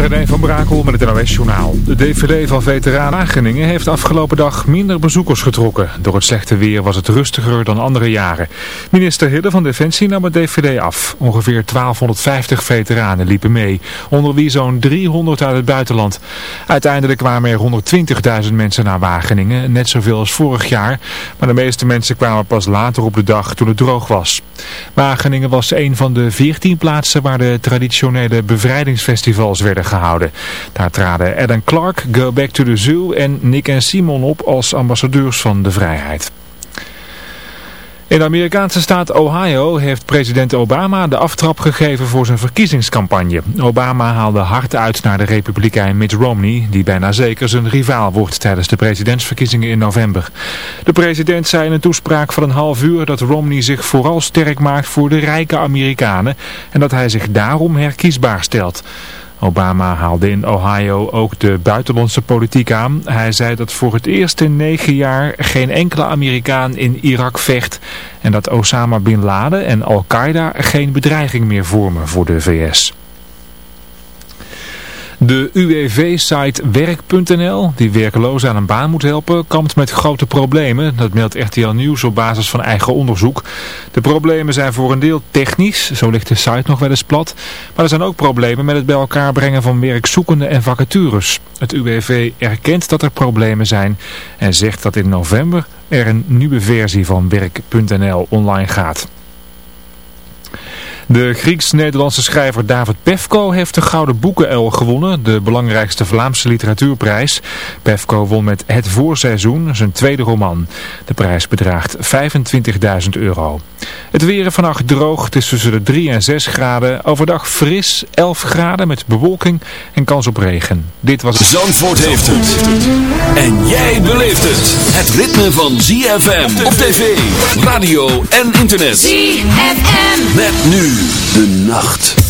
René van Brakel met het NOS-journaal. De DVD van veteraan Wageningen heeft afgelopen dag minder bezoekers getrokken. Door het slechte weer was het rustiger dan andere jaren. Minister Hille van Defensie nam het DVD af. Ongeveer 1250 veteranen liepen mee, onder wie zo'n 300 uit het buitenland. Uiteindelijk kwamen er 120.000 mensen naar Wageningen, net zoveel als vorig jaar. Maar de meeste mensen kwamen pas later op de dag toen het droog was. Wageningen was een van de 14 plaatsen waar de traditionele bevrijdingsfestivals werden gehouden. Daar traden Adam Clark, Go Back to the Zoo en Nick en Simon op als ambassadeurs van de vrijheid. In de Amerikaanse staat Ohio heeft president Obama de aftrap gegeven voor zijn verkiezingscampagne. Obama haalde hard uit naar de republikein Mitt Romney, die bijna zeker zijn rivaal wordt tijdens de presidentsverkiezingen in november. De president zei in een toespraak van een half uur dat Romney zich vooral sterk maakt voor de rijke Amerikanen en dat hij zich daarom herkiesbaar stelt. Obama haalde in Ohio ook de buitenlandse politiek aan. Hij zei dat voor het eerst in negen jaar geen enkele Amerikaan in Irak vecht en dat Osama Bin Laden en Al-Qaeda geen bedreiging meer vormen voor de VS. De UWV-site werk.nl, die werkelozen aan een baan moet helpen, kampt met grote problemen. Dat meldt RTL Nieuws op basis van eigen onderzoek. De problemen zijn voor een deel technisch, zo ligt de site nog wel eens plat. Maar er zijn ook problemen met het bij elkaar brengen van werkzoekenden en vacatures. Het UWV erkent dat er problemen zijn en zegt dat in november er een nieuwe versie van werk.nl online gaat. De Grieks-Nederlandse schrijver David Pefko heeft de Gouden Boekenuil gewonnen, de belangrijkste Vlaamse literatuurprijs. Pefko won met Het Voorseizoen, zijn tweede roman. De prijs bedraagt 25.000 euro. Het weer vannacht droog, het is tussen de 3 en 6 graden. Overdag fris, 11 graden met bewolking en kans op regen. Dit was... Zandvoort heeft het. En jij beleeft het. Het ritme van ZFM op tv, radio en internet. ZFM. Met nu de nacht.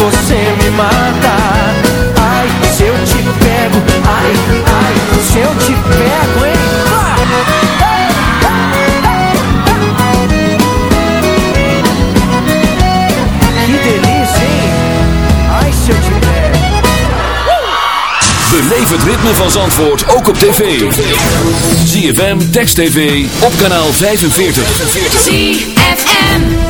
Você me mata. Ai, se eu te pego, ai, ai, se eu te pego, hein? Que delícia, hein? Ai, se eu te pego. Beleef het ritme van Zandvoort ook op tv. ZFM, Text TV, op kanaal 45. ZFM.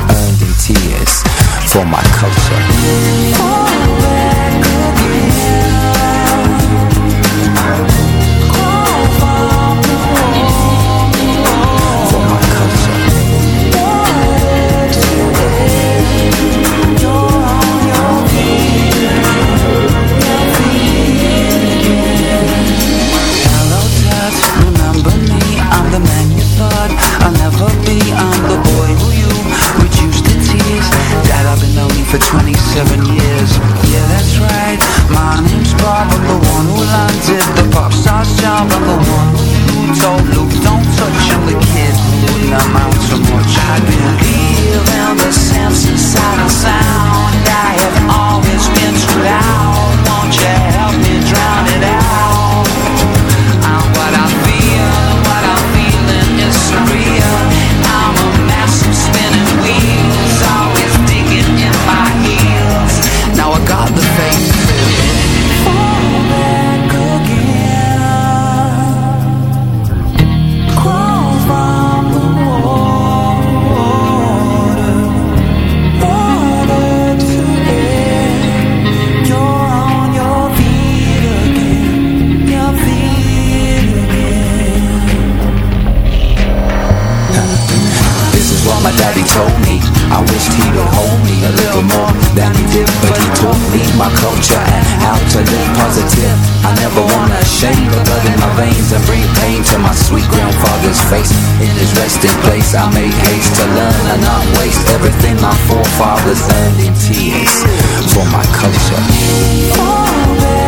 earned in tears For my culture In his resting place, I make haste to learn and not waste everything my forefathers earned in tears for my culture.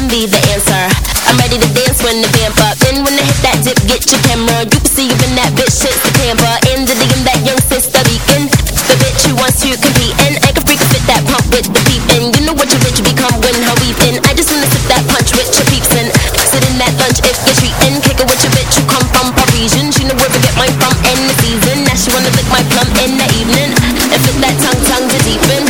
can be the answer. I'm ready to dance when the vamp up. Then when I hit that dip, get your camera. You can see you in that bitch, shit the camper. In the DM, that young sister beacon. The bitch who wants to compete and I can freak fit that pump with the peep And you know what your bitch become when her weeping. I just wanna sip that punch with your peeps and sit in that lunch if you're treating. Kick it with your bitch who come from Parisian. She know where to get mine from in the season. Now she wanna lick my plum in the evening. And fit that tongue, tongue to deepen.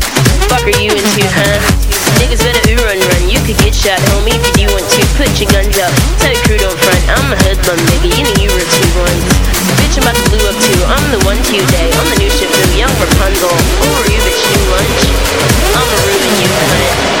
Fuck are you into, huh? Niggas better ooh run run, you could get shot, homie, if you want to. Put your guns up, tell your crew don't front. I'm a hoodlum, nigga, you know you were two ones. Bitch, I'm about to blue up too, I'm the one to day. I'm the new ship young Rapunzel. Who are you, bitch, new lunch? I'ma you, cunt.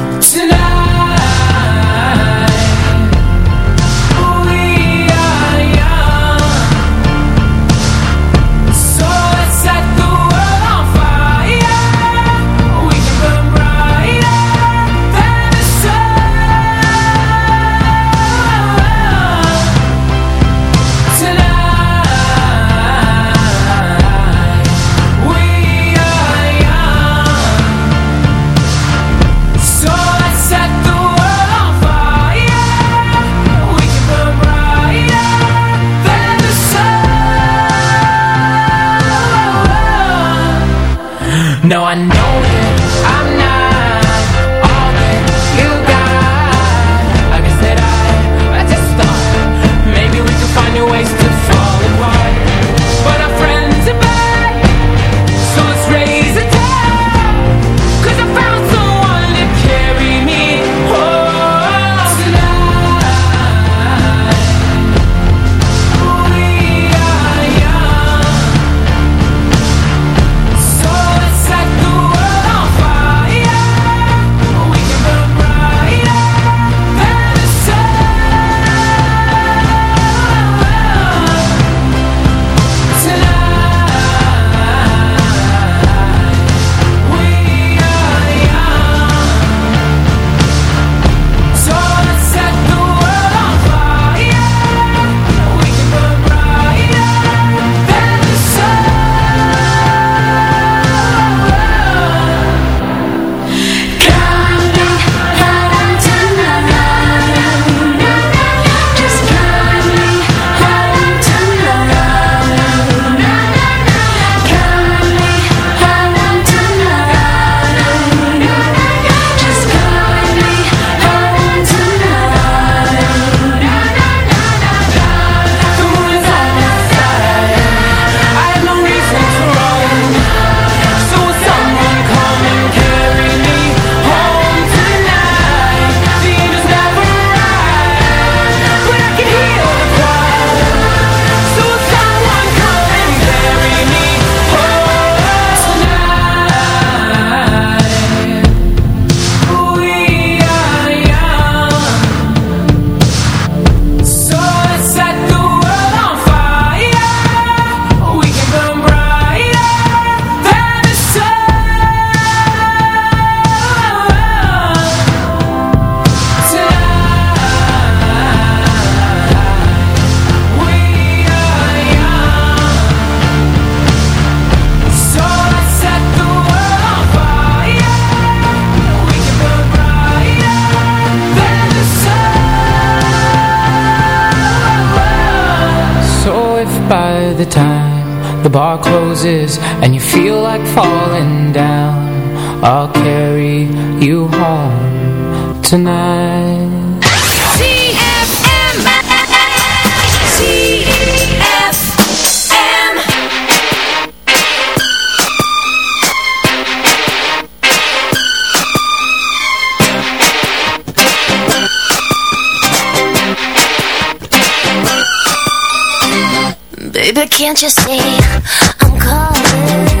No, I roses and you feel like falling down. I'll carry you home tonight. Baby, can't you see? away.